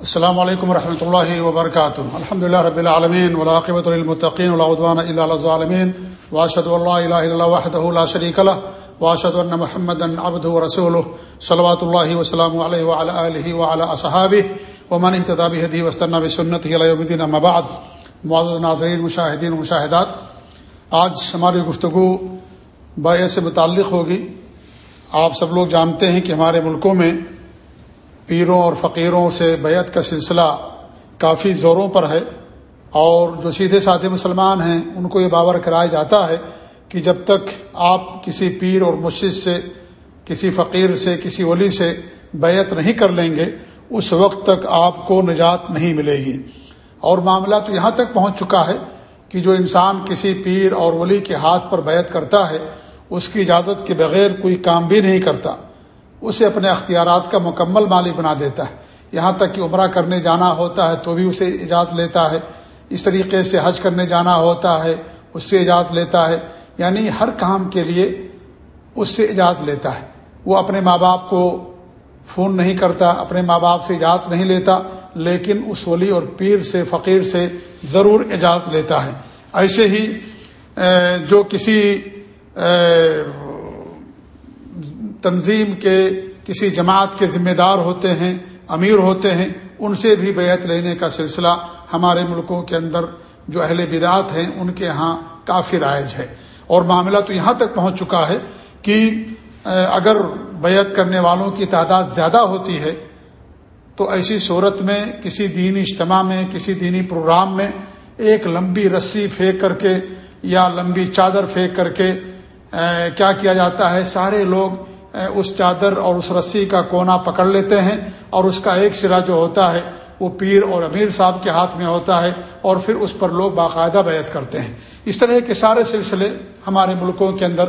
السلام علیکم ورحمۃ اللہ وبرکاتہ۔ الحمد اللہ رب العالمین ولاقبۃ المطقین العدوان اللہ واشد اللہ الہ اللہ وحد اللہ شریک اللہ واشد اللہ محمد ابد رسول صلوات اللہ وسلم علیہ وعلى وعلى اصحابہ۔ ومن اهتدى بهدي واستنى بسنته الى يوم الدين اما بعد۔ معزز ناظرین، مشاہدین و مشاہدات، آج ہماری گفتگو بیع سے متعلق ہوگی۔ آپ سب لوگ جانتے ہیں کہ ہمارے ملکوں میں پیروں اور فقیروں سے بیعت کا سلسلہ کافی زوروں پر ہے اور جو سیدھے سادھے مسلمان ہیں، ان کو یہ باور کرایا جاتا ہے کہ جب تک آپ کسی پیر اور مشد سے، کسی فقیر سے، کسی ولی سے بیعت نہیں کر لیں گے، اس وقت تک آپ کو نجات نہیں ملے گی۔ اور معاملہ تو یہاں تک پہنچ چکا ہے کہ جو انسان کسی پیر اور ولی کے ہاتھ پر بیعت کرتا ہے، اس کی اجازت کے بغیر کوئی کام بھی نہیں کرتا۔ اسے اپنے اختیارات کا مکمل مالک بنا دیتا ہے۔ یہاں تک کہ عمرہ کرنے جانا ہوتا ہے تو بھی اسے اجازت لیتا ہے۔ اس طریقے سے حج کرنے جانا ہوتا ہے، اس سے اجازت لیتا ہے۔ یعنی ہر کام کے لیے اس سے اجازت لیتا ہے۔ وہ اپنے ماں باپ کو فون نہیں کرتا، اپنے ماں باپ سے اجازت نہیں لیتا، لیکن اس ولی اور پیر سے، فقیر سے ضرور اجازت لیتا ہے۔ ایسے ہی جو کسی تنظیم کے کسی جماعت کے ذمہ دار ہوتے ہیں، امیر ہوتے ہیں، ان سے بھی بیعت لینے کا سلسلہ ہمارے ملکوں کے اندر جو اہل بدعت ہیں، ان کے ہاں کافی رائج ہے۔ اور معاملہ تو یہاں تک پہنچ چکا ہے کہ اگر بیعت کرنے والوں کی تعداد زیادہ ہوتی ہے، تو ایسی صورت میں کسی دینی اجتماع میں، کسی دینی پروگرام میں ایک لمبی رسی پھینک کر کے یا لمبی چادر پھینک کر کے کیا کیا جاتا ہے؟ سارے لوگ اس چادر اور اس رسی کا کونا پکڑ لیتے ہیں اور اس کا ایک سرا جو ہوتا ہے، وہ پیر اور امیر صاحب کے ہاتھ میں ہوتا ہے اور پھر اس پر لوگ باقاعدہ بیعت کرتے ہیں۔ اس طرح کے سارے سلسلے ہمارے ملکوں کے اندر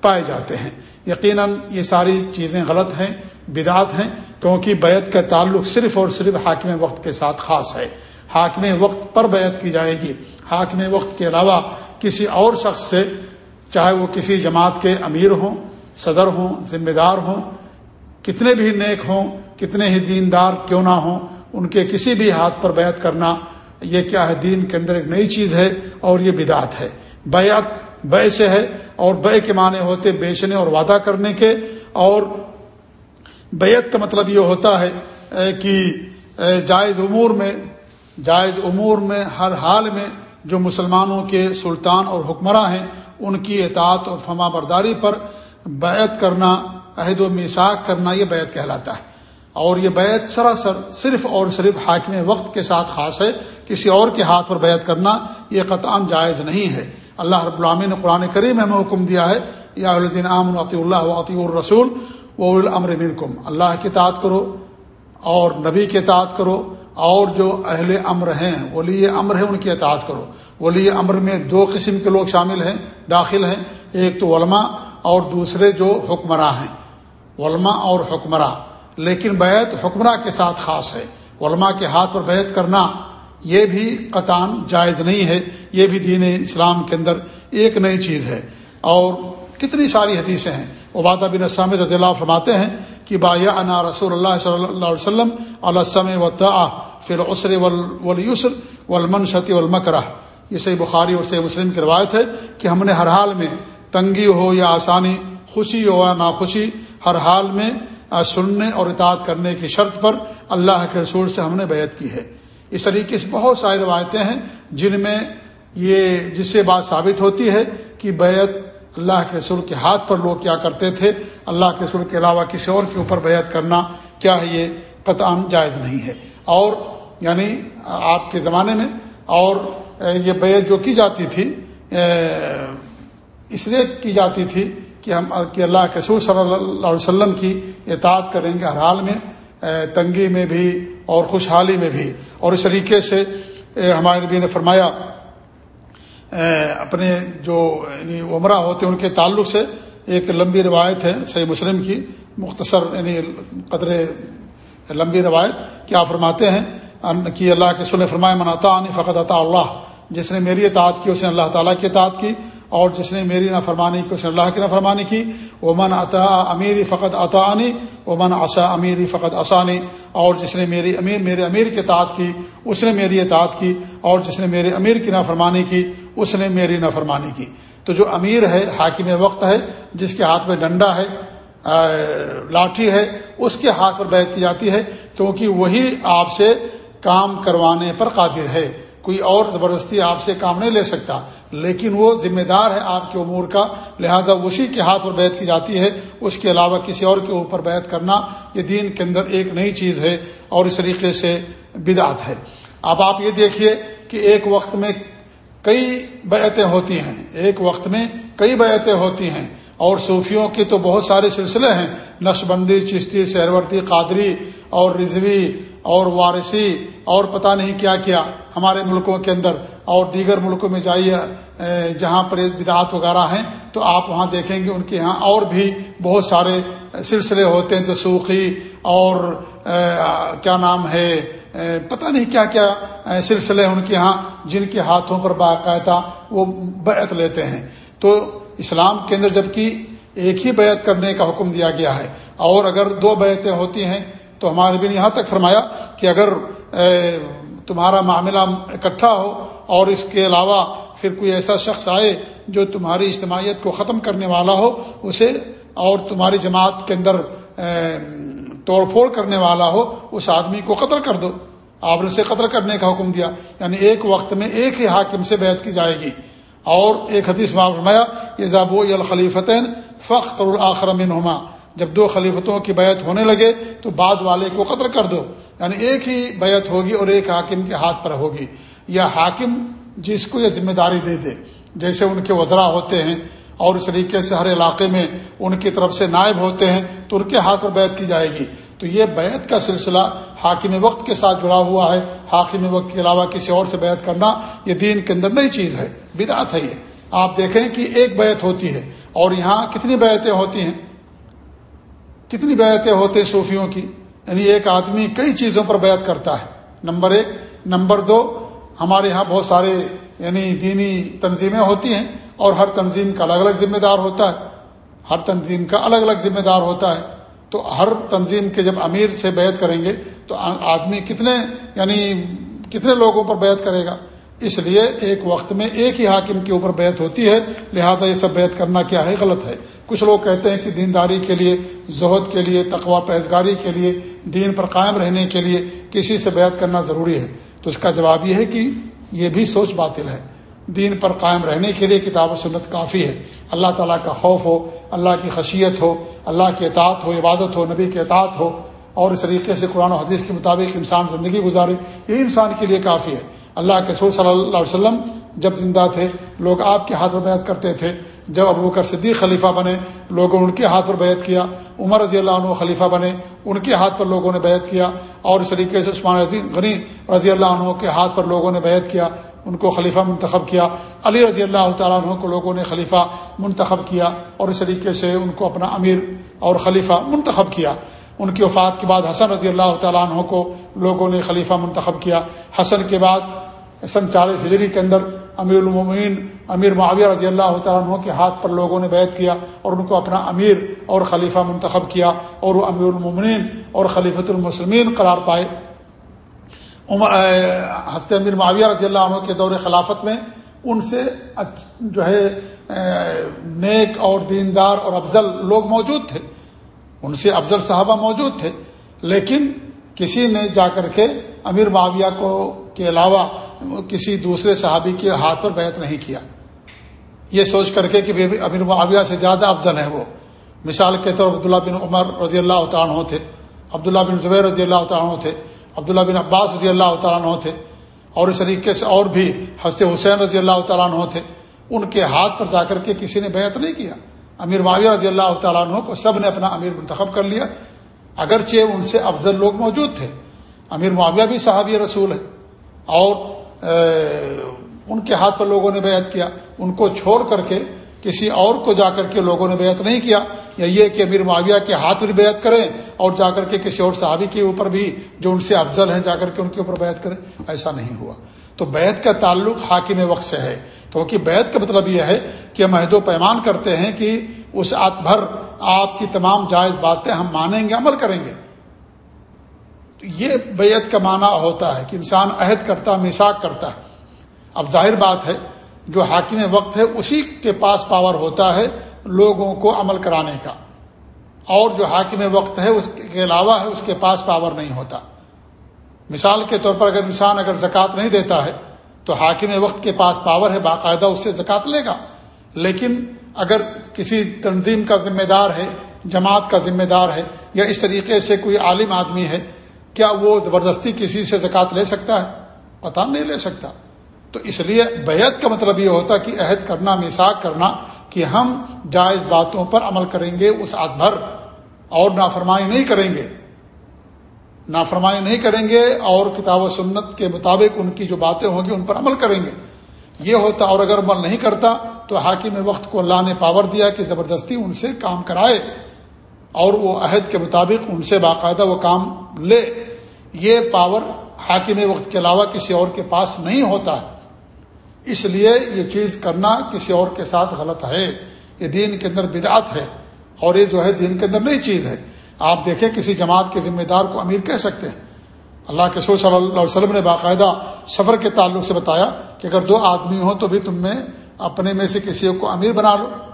پائے جاتے ہیں۔ یقیناً یہ ساری چیزیں غلط ہیں، بدعت ہیں، کیونکہ بیعت کا تعلق صرف اور صرف حاکم وقت کے ساتھ خاص ہے۔ حاکم وقت پر بیعت کی جائے گی۔ حاکم وقت کے علاوہ کسی اور شخص سے، چاہے وہ کسی جماعت کے امیر ہوں صدر ہوں، ذمہ دار ہوں، کتنے بھی نیک ہوں، کتنے ہی دیندار کیوں نہ ہوں، ان کے کسی بھی ہاتھ پر بیعت کرنا، یہ کیا ہے، دین کے اندر ایک نئی چیز ہے اور یہ بدعت ہے۔ بیعت بے سے ہے اور بے کے معنی ہوتے بیچنے اور وعدہ کرنے کے۔ اور بیعت کا مطلب یہ ہوتا ہے کہ جائز امور میں، جائز امور میں، ہر حال میں جو مسلمانوں کے سلطان اور حکمراں ہیں، ان کی اطاعت اور فما برداری پر بیعت کرنا، عہد و میساک کرنا، یہ بیعت کہلاتا ہے۔ اور یہ بیعت سراسر صرف اور صرف حاکم وقت کے ساتھ خاص ہے، کسی اور کے ہاتھ پر بیعت کرنا یہ قطع جائز نہیں ہے۔ اللہ رب العامی نے قرآن کریم ہمیں حکم دیا ہے، یا الدین عام عطی اللہ عطی الرسول و الامر منکم۔ اللہ کی تعداد کرو اور نبی کے اطاعت کرو اور جو اہل امر ہیں، ولی امر ہیں، ان کی اطاعت کرو۔ ولی امر میں دو قسم کے لوگ شامل ہیں، داخل ہیں۔ ایک تو علماء اور دوسرے جو حکمراں ہیں، علماء اور حکمراں۔ لیکن بیت حکمراں کے ساتھ خاص ہے۔ علماء کے ہاتھ پر بیعت کرنا یہ بھی قطان جائز نہیں ہے۔ یہ بھی دین اسلام کے اندر ایک نئی چیز ہے۔ اور کتنی ساری حدیثیں ہیں۔ عبادہ بن اسام رضی اللہ فرماتے ہیں کہ بایا انا رسول اللہ صلی اللہ علیہ وسلم علسم و تا فر عسر ولیسر والمنشتی والمکرہ۔ یہ صحیح بخاری اور صحیح مسلم کی روایت ہے کہ ہم نے ہر حال میں تنگی ہو یا آسانی، خوشی ہو یا ناخوشی، ہر حال میں سننے اور اطاعت کرنے کی شرط پر اللہ کے رسول سے ہم نے بیعت کی ہے۔ اس طریقے سے بہت ساری روایتیں ہیں جن میں یہ جس سے بات ثابت ہوتی ہے کہ بیعت اللہ کے رسول کے ہاتھ پر لوگ کیا کرتے تھے، اللہ کے رسول کے علاوہ کسی اور کے اوپر بیعت کرنا کیا ہے، یہ قطع جائز نہیں ہے۔ اور یعنی آپ کے زمانے میں اور یہ بیعت جو کی جاتی تھی اس لیے کی جاتی تھی کہ ہم کہ اللہ کے رسول صلی اللہ علیہ وسلم کی اطاعت کریں گے ہر حال میں تنگی میں بھی اور خوشحالی میں بھی۔ اور اس طریقے سے ہمارے نبی نے فرمایا اپنے جو یعنی عمرہ ہوتے ہیں، ان کے تعلق سے ایک لمبی روایت ہے صحیح مسلم کی، مختصر یعنی قدر لمبی روایت کیا فرماتے ہیں کہ اللہ کے سن فرمائے مناتا عنی فقط عطا اللہ جس نے میری اطاعت کی، اس نے اللہ تعالیٰ کی اطاعت کی اور جس نے میری نافرمانی کی اس نے اللہ کی نافرمانی کی من عطا امیری فقط عطانی من عصا امیری فقط آسانی اور جس نے میری امیر میرے امیر کی اطاعت کی، اس نے میری اطاعت کی۔ اور جس نے میرے امیر کی نافرمانی کی، اس نے میری نافرمانی کی۔ تو جو امیر ہے، حاکم وقت ہے، جس کے ہاتھ میں ڈنڈا ہے لاٹھی ہے، اس کے ہاتھ پر بیت کی جاتی ہے، کیونکہ وہی آپ سے کام کروانے پر قادر ہے۔ کوئی اور زبردستی آپ سے کام نہیں لے سکتا۔ لیکن وہ ذمہ دار ہے آپ کے امور کا، لہذا اسی کے ہاتھ پر بیت کی جاتی ہے، اس کے علاوہ کسی اور کے اوپر بیت کرنا یہ دین کے اندر ایک نئی چیز ہے اور اس طریقے سے بدعت ہے۔ اب آپ یہ دیکھیے کہ ایک وقت میں کئی بیعتیں ہوتی ہیں، ایک وقت میں کئی بیعتیں ہوتی ہیں۔ اور صوفیوں کے تو بہت سارے سلسلے ہیں نقش بندی چشتی سہرورتی قادری اور رضوی اور وارثی اور پتہ نہیں کیا کیا ہمارے ملکوں کے اندر۔ اور دیگر ملکوں میں جائیے جہاں پر بدعات وغیرہ ہیں، تو آپ وہاں دیکھیں گے ان کے یہاں اور بھی بہت سارے سلسلے ہوتے ہیں تو سوکھی اور کیا نام ہے پتہ نہیں کیا کیا سلسلے ان کے ہاں جن کے ہاتھوں پر باقاعدہ وہ بیعت لیتے ہیں۔ تو اسلام کے اندر جبکہ ایک ہی بیعت کرنے کا حکم دیا گیا ہے، اور اگر دو بیعتیں ہوتی ہیں، تو ہمارے بھی یہاں تک فرمایا کہ اگر تمہارا معاملہ اکٹھا ہو اور اس کے علاوہ پھر کوئی ایسا شخص آئے جو تمہاری اجتماعیت کو ختم کرنے والا ہو، اسے اور تمہاری جماعت کے اندر توڑ پھوڑ کرنے والا ہو، اس آدمی کو قتل کر دو۔ آپ نے اسے قتل کرنے کا حکم دیا۔ یعنی ایک وقت میں ایک ہی حاکم سے بیعت کی جائے گی۔ اور ایک حدیث میں فرمایا یہ ضابو الخلیفتین فخر الآخر منہما جب دو خلیفتوں کی بیعت ہونے لگے تو بعد والے کو قتل کر دو۔ یعنی ایک ہی بیعت ہوگی اور ایک حاکم کے ہاتھ پر ہوگی۔ یا حاکم جس کو یہ ذمہ داری دے دے، جیسے ان کے وزرا ہوتے ہیں اور اس طریقے سے ہر علاقے میں ان کی طرف سے نائب ہوتے ہیں، تو ان کے ہاتھ پر بیعت کی جائے گی۔ تو یہ بیعت کا سلسلہ حاکم وقت کے ساتھ جڑا ہوا ہے۔ حاکم وقت کے علاوہ کسی اور سے بیعت کرنا یہ دین کے اندر نئی چیز ہے، بدعت ہے یہ۔ آپ دیکھیں کہ ایک بیعت ہوتی ہے اور یہاں کتنی بیعتیں ہوتی ہیں؟ کتنی بیعتیں ہوتے ہیں صوفیوں کی؟ یعنی ایک آدمی کئی چیزوں پر بیعت کرتا ہے۔ نمبر ایک، نمبر دو ہمارے یہاں بہت سارے یعنی دینی تنظیمیں ہوتی ہیں اور ہر تنظیم کا الگ الگ ذمہ دار ہوتا ہے۔ ہر تنظیم کا الگ الگ ذمہ دار ہوتا ہے۔ تو ہر تنظیم کے جب امیر سے بیعت کریں گے تو آدمی کتنے یعنی کتنے لوگوں پر بیعت کرے گا؟ اس لیے ایک وقت میں ایک ہی حاکم کے اوپر بیعت ہوتی ہے۔ لہذا یہ سب بیعت کرنا کیا ہے؟ غلط ہے۔ کچھ لوگ کہتے ہیں کہ دینداری کے لیے، زہد کے لیے تقوا پرہزگاری کے لیے، دین پر قائم رہنے کے لیے کسی سے بیعت کرنا ضروری ہے۔ تو اس کا جواب یہ ہے کہ یہ بھی سوچ باطل ہے۔ دین پر قائم رہنے کے لیے کتاب و سنت کافی ہے۔ اللہ تعالیٰ کا خوف ہو، اللہ کی خشیت ہو، اللہ کی اطاعت ہو، عبادت ہو، نبی کے اطاعت ہو، اور اس طریقے سے قرآن و حدیث کے مطابق انسان زندگی گزارے، یہ انسان کے لیے کافی ہے۔ اللہ کے سور صلی اللہ علیہ وسلم جب زندہ تھے، لوگ آپ کے ہاتھ پر بیعت کرتے تھے۔ جب ابو بکر صدیق خلیفہ بنے، لوگوں نے ان کے ہاتھ پر بیعت کیا۔ عمر رضی اللہ عنہ خلیفہ بنے، ان کے ہاتھ پر لوگوں نے بیعت کیا۔ اور اس طریقے سے عثمان رضی غنی رضی اللہ عنہ کے ہاتھ پر لوگوں نے بیعت کیا، ان کو خلیفہ منتخب کیا۔ علی رضی اللہ تعالیٰ عنہ کو لوگوں نے خلیفہ منتخب کیا اور اس طریقے سے ان کو اپنا امیر اور خلیفہ منتخب کیا۔ ان کی وفات کے بعد حسن رضی اللہ تعالیٰ عنہ کو لوگوں نے خلیفہ منتخب کیا۔ حسن کے بعد سن چالیس ہجری کے اندر امیر المومین امیر معاویہ رضی اللہ تعالیٰ عنہ کے ہاتھ پر لوگوں نے بیعت کیا اور ان کو اپنا امیر اور خلیفہ منتخب کیا اور وہ امیر المومنین اور خلیفۃ المسلمین قرار پائے۔ حضرت امیر معاویہ رضی اللہ عنہ کے دور خلافت میں ان سے جو ہے نیک اور دیندار اور افضل لوگ موجود تھے۔ ان سے افضل صحابہ موجود تھے۔ لیکن کسی نے جا کر کے امیر معاویہ کو کے علاوہ کسی دوسرے صحابی کے ہاتھ پر بیعت نہیں کیا۔ یہ سوچ کر کے کہ امیر معاویہ سے زیادہ افضل ہے وہ۔ مثال کے طور عبداللہ بن عمر رضی اللہ تعالیٰ تھے۔ عبداللہ بن زبیر رضی اللہ تعالیٰ تھے۔ عبداللہ بن عباس رضی اللہ تعالیٰ عنہ تھے۔ اور اس طریقے سے اور بھی حضرت حسین رضی اللہ تعالیٰ عنہ تھے۔ ان کے ہاتھ پر جا کر کے کسی نے بیعت نہیں کیا۔ امیر معاویہ رضی اللہ تعالیٰ عنہ کو سب نے اپنا امیر منتخب کر لیا۔ اگرچہ ان سے افضل لوگ موجود تھے۔ امیر معاویہ بھی صحابی رسول ہے اور ان کے ہاتھ پر لوگوں نے بیعت کیا۔ ان کو چھوڑ کر کے کسی اور کو جا کر کے لوگوں نے بیعت نہیں کیا۔ یا یہ کہ امیر معاویہ کے ہاتھ پر بیعت کریں اور جا کر کے کسی اور صحابی کے اوپر بھی جو ان سے افضل ہیں جا کر کے ان کے اوپر بیعت کریں۔ ایسا نہیں ہوا۔ تو بیعت کا تعلق حاکم وقت سے ہے۔ کیونکہ بیعت کا مطلب یہ ہے کہ ہم عہد و پیمان کرتے ہیں کہ اس آت بھر آپ کی تمام جائز باتیں ہم مانیں گے، عمل کریں گے۔ یہ بیت کا معنی ہوتا ہے کہ انسان عہد کرتا میساک کرتا ہے۔ اب ظاہر بات ہے، جو حاکم وقت ہے، اسی کے پاس پاور ہوتا ہے لوگوں کو عمل کرانے کا۔ اور جو حاکم وقت ہے، اس کے علاوہ ہے، اس کے پاس پاور نہیں ہوتا۔ مثال کے طور پر اگر انسان اگر زکوٰۃ نہیں دیتا ہے، تو حاکم وقت کے پاس پاور ہے، باقاعدہ اس سے زکوٰۃ لے گا۔ لیکن اگر کسی تنظیم کا ذمہ دار ہے، جماعت کا ذمہ دار ہے، یا اس طریقے سے کوئی عالم آدمی ہے کیا وہ زبردستی کسی سے زکوٰۃ لے سکتا ہے؟ پتہ نہیں لے سکتا۔ تو اس لیے بیعت کا مطلب یہ ہوتا کہ عہد کرنا مساق کرنا کہ ہم جائز باتوں پر عمل کریں گے، اس آدھ بھر اور نافرمائی نہیں کریں گے۔ نافرمائی نہیں کریں گے اور کتاب و سنت کے مطابق ان کی جو باتیں ہوں گی، ان پر عمل کریں گے۔ یہ ہوتا اور اگر عمل نہیں کرتا تو حاکم وقت کو اللہ نے پاور دیا کہ زبردستی ان سے کام کرائے۔ اور وہ عہد کے مطابق ان سے باقاعدہ وہ کام لے۔ یہ پاور حاکم وقت کے علاوہ کسی اور کے پاس نہیں ہوتا۔ ہے اس لیے یہ چیز کرنا کسی اور کے ساتھ غلط ہے۔ یہ دین کے اندر بدعت ہے اور یہ جو ہے دین کے اندر نئی چیز ہے۔ آپ دیکھیں کسی جماعت کے ذمہ دار کو امیر کہہ سکتے ہیں۔ اللہ کے سور صلی اللہ علیہ وسلم نے باقاعدہ سفر کے تعلق سے بتایا کہ اگر دو آدمی ہوں تو بھی تم میں اپنے میں سے کسی کو امیر بنا لو۔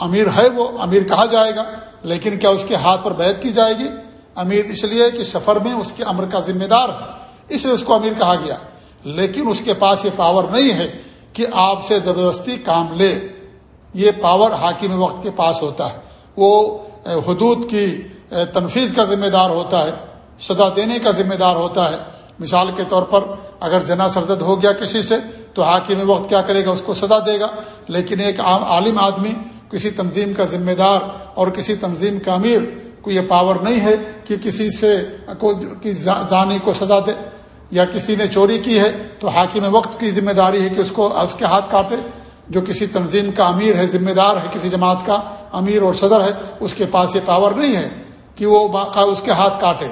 امیر ہے وہ، امیر کہا جائے گا، لیکن کیا اس کے ہاتھ پر بیعت کی جائے گی؟ امیر اس لیے کہ سفر میں اس کے امر کا ذمہ دار ہے، اس لیے اس کو امیر کہا گیا۔ لیکن اس کے پاس یہ پاور نہیں ہے کہ آپ سے زبردستی کام لے۔ یہ پاور حاکم وقت کے پاس ہوتا ہے۔ وہ حدود کی تنفیذ کا ذمہ دار ہوتا ہے، سزا دینے کا ذمہ دار ہوتا ہے۔ مثال کے طور پر اگر جنا سرزد ہو گیا کسی سے، تو حاکم وقت کیا کرے گا؟ اس کو سزا دے گا۔ لیکن ایک عام عالم آدمی کسی تنظیم کا ذمہ دار اور کسی تنظیم کا امیر کو یہ پاور نہیں ہے کہ کسی سے زانی کو سزا دے یا کسی نے چوری کی ہے تو حاکم وقت کی ذمہ داری ہے کہ اس کو اس کے ہاتھ کاٹے جو کسی تنظیم کا امیر ہے، ذمہ دار ہے، کسی جماعت کا امیر اور صدر ہے، اس کے پاس یہ پاور نہیں ہے کہ وہ باقا اس کے ہاتھ کاٹے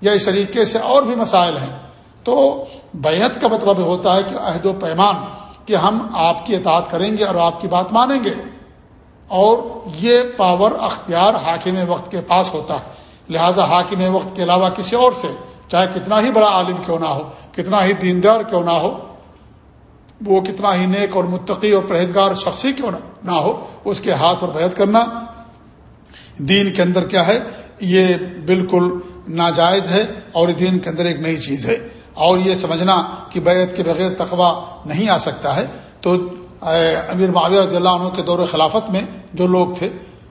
یا اس طریقے سے اور بھی مسائل ہیں۔ تو بیعت کا مطلب ہوتا ہے کہ عہد و پیمان کہ ہم آپ کی اطاعت کریں گے اور آپ کی بات مانیں گے۔ اور یہ پاور اختیار حاکم وقت کے پاس ہوتا ہے۔ لہذا حاکم وقت کے علاوہ کسی اور سے، چاہے کتنا ہی بڑا عالم کیوں نہ ہو، کتنا ہی دیندار کیوں نہ ہو، وہ کتنا ہی نیک اور متقی اور پرہیزگار شخصی کیوں نہ ہو، اس کے ہاتھ پر بیعت کرنا۔ دین کے اندر کیا ہے؟ یہ بالکل ناجائز ہے اور دین کے اندر ایک نئی چیز ہے۔ اور یہ سمجھنا کہ بیعت کے بغیر تقوا نہیں آ سکتا ہے، تو امیر معاویہ رضی اللہ عنہ کے دور خلافت میں جو لوگ تھے،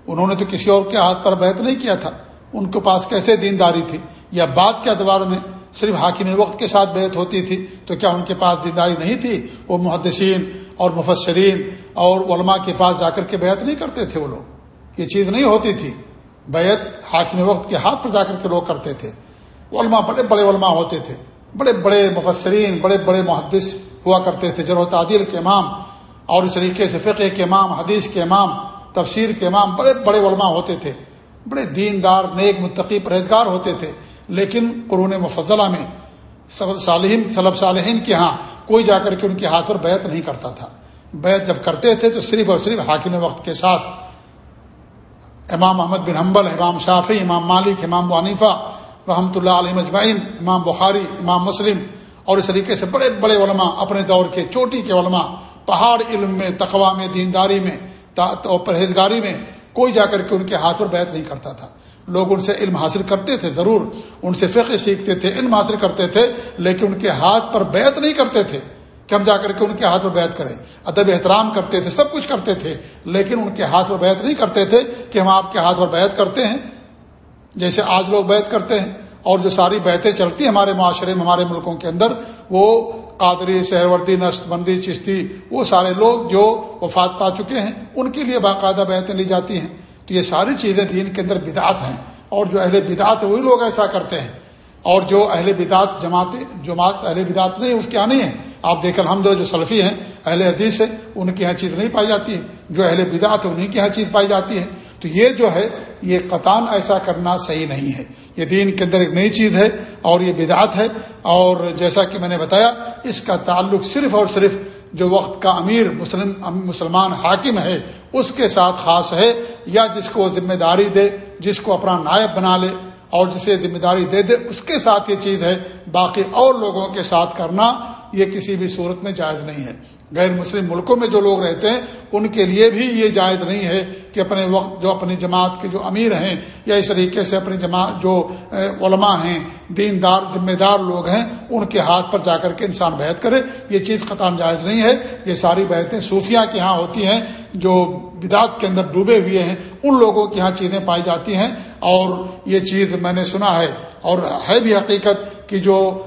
انہوں نے تو کسی اور کے ہاتھ پر بیعت نہیں کیا تھا۔ ان کے پاس کیسے دینداری تھی؟ یا بعد کے ادوار میں صرف حاکم وقت کے ساتھ بیعت ہوتی تھی، تو کیا ان کے پاس دینداری نہیں تھی؟ وہ محدثین اور مفسرین اور علماء کے پاس جا کر کے بیعت نہیں کرتے تھے وہ لوگ۔ یہ چیز نہیں ہوتی تھی۔ بیعت حاکم وقت کے ہاتھ پر جا کر کے لوگ کرتے تھے۔ علماء بڑے بڑے علماء ہوتے تھے۔ بڑے بڑے مفسرین، بڑے بڑے محدث ہوا کرتے تھے۔ جر و تعدیل کے امام اور اس طریقے سے فقہ کے امام، حدیث کے امام، تفسیر کے امام بڑے بڑے علماء ہوتے تھے، بڑے دیندار، نیک، متقی، پرہیزگار ہوتے تھے، لیکن قرون مفضلہ میں صالحین صلب صالحین کے ہاں کوئی جا کر کے ان کے ہاتھ پر بیعت نہیں کرتا تھا۔ بیعت جب کرتے تھے تو صرف اور صرف حاکم وقت کے ساتھ امام احمد بن حنبل، امام شافی امام مالک، امام وانیفہ رحمۃ اللہ علیہ مجمعین امام بخاری، امام مسلم اور اس طریقے سے بڑے بڑے علماء اپنے دور کے چوٹی کے علماء پہاڑ علم میں تقوا میں، دینداری میں پرہیزگاری میں کوئی جا کر کے ان کے ہاتھ پر بیعت نہیں کرتا تھا۔ لوگ ان سے علم حاصل کرتے تھے، ضرور۔ ان سے فقہ سیکھتے تھے، علم حاصل کرتے تھے، لیکن ان کے ہاتھ پر بیعت نہیں کرتے تھے کہ ہم جا کر کے ان کے ہاتھ پر بیعت کریں۔ ادب، احترام کرتے تھے، سب کچھ کرتے تھے، لیکن ان کے ہاتھ پر بیعت نہیں کرتے تھے کہ ہم آپ کے ہاتھ پر بیعت کرتے ہیں۔ جیسے آج لوگ بیعت کرتے ہیں۔ اور جو ساری بیعتیں چلتی ہیں ہمارے معاشرے میں، ہمارے ملکوں کے اندر، وہ قادری سہروردی نشت بندی چشتی، وہ سارے لوگ جو وفات پا چکے ہیں، ان کے لیے باقاعدہ بیعتیں لی جاتی ہیں۔ تو یہ ساری چیزیں دین کے اندر بدعت ہیں۔ اور جو اہل بدعت وہی لوگ ایسا کرتے ہیں۔ اور جو اہل بدعت جماعت جماعت اہل بدعت نہیں، اس کے یہاں نہیں ہے آپ دیکھ الحمد جو سلفی ہیں، اہل حدیث ہے ان کے یہاں چیز نہیں پائی جاتی ہے جو اہل بدعت ہے انہیں کے یہاں چیز پائی جاتی ہے تو یہ جو ہے، یہ قطان ایسا کرنا صحیح نہیں ہے۔ یہ دین کے اندر ایک نئی چیز ہے اور یہ بدعت ہے اور جیسا کہ میں نے بتایا، اس کا تعلق صرف اور صرف جو وقت کا امیر مسلم، مسلمان حاکم ہے، اس کے ساتھ خاص ہے، یا جس کو ذمہ داری دے، جس کو اپنا نائب بنا لے اور جسے ذمہ داری دے دے، اس کے ساتھ یہ چیز ہے۔ باقی اور لوگوں کے ساتھ کرنا یہ کسی بھی صورت میں جائز نہیں ہے۔ غیر مسلم ملکوں میں جو لوگ رہتے ہیں، ان کے لیے بھی یہ جائز نہیں ہے کہ اپنے وقت، جو اپنی جماعت کے جو امیر ہیں، یا اس طریقے سے اپنی جماعت، جو علماء ہیں، دیندار، ذمہ دار لوگ ہیں، ان کے ہاتھ پر جا کر کے انسان بیعت کرے، یہ چیز قطع جائز نہیں ہے۔ یہ ساری بیعتیں صوفیہ کے ہاں ہوتی ہیں، جو بدعت کے اندر ڈوبے ہوئے ہیں، ان لوگوں کے ہاں چیزیں پائی جاتی ہیں۔ اور یہ چیز میں نے سنا ہے، اور ہے بھی حقیقت کہ جو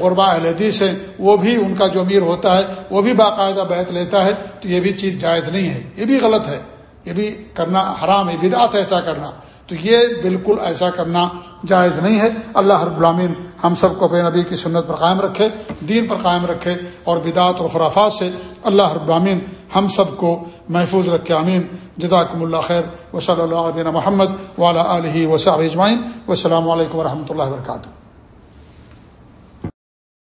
غربا اہل حدیث ہیں، وہ بھی ان کا جو امیر ہوتا ہے، وہ بھی باقاعدہ بیت لیتا ہے، تو یہ بھی چیز جائز نہیں ہے۔ یہ بھی غلط ہے۔ یہ بھی کرنا حرام ہے، بدعت ایسا کرنا۔ تو یہ بالکل ایسا کرنا جائز نہیں ہے۔ اللہ ہر غلامین ہم سب کو اپنے نبی کی سنت پر قائم رکھے، دین پر قائم رکھے، اور بدعت اور خرافات سے اللہ ہر غلامین ہم سب کو محفوظ رکھے۔ امین جزاکم اللہ خیر۔ و صلی اللہ علیہ محمد والا علیہ وصحب اجمائین و السلام علیکم و رحمۃ اللہ وبرکاتہ۔